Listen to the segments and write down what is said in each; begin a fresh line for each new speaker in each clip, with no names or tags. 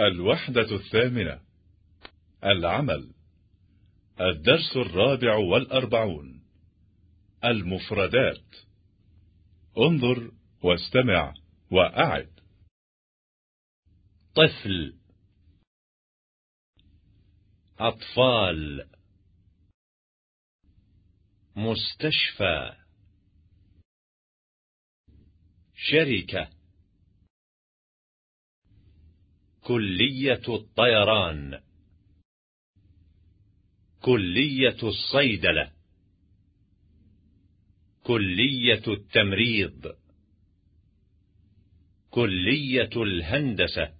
الوحدة الثامنة. العمل. الدرس الرابع والأربعون. المفردات. انظر واستمع وأعد.
طفل. أطفال. مستشفى. شركة. كلية الطيران. كلية الصيدلة. كلية التمريض. كلية الهندسة.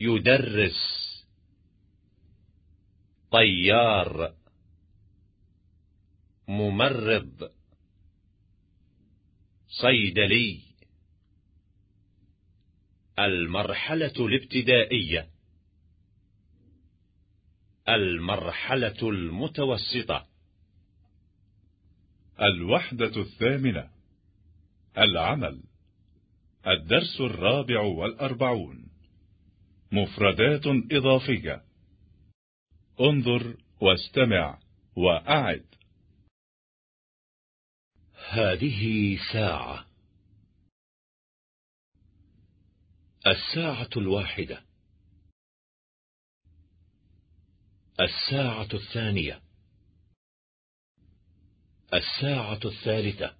يدرس. طيار. ممرض. صيدلي. المرحلة الابتدائية. المرحلة المتوسطة.
الوحدة الثامنة. العمل. الدرس الرابع والأربعون. مفردات إضافية. انظر واستمع وأعد.
هذه ساعة. الساعة الواحدة. الساعة الثانية. الساعة الثالثة.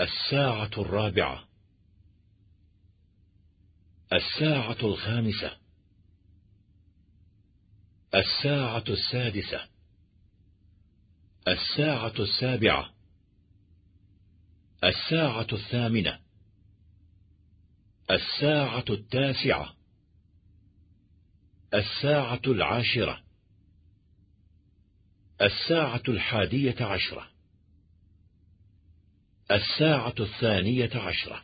الساعة الرابعة. الساعة الخامسة. الساعة السادسة. الساعة السابعة. الساعة الثامنة. الساعة التاسعة. الساعة العاشرة. الساعة الحادية عشرة. الساعة الثانية عشرة.